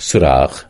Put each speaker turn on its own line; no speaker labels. صراخ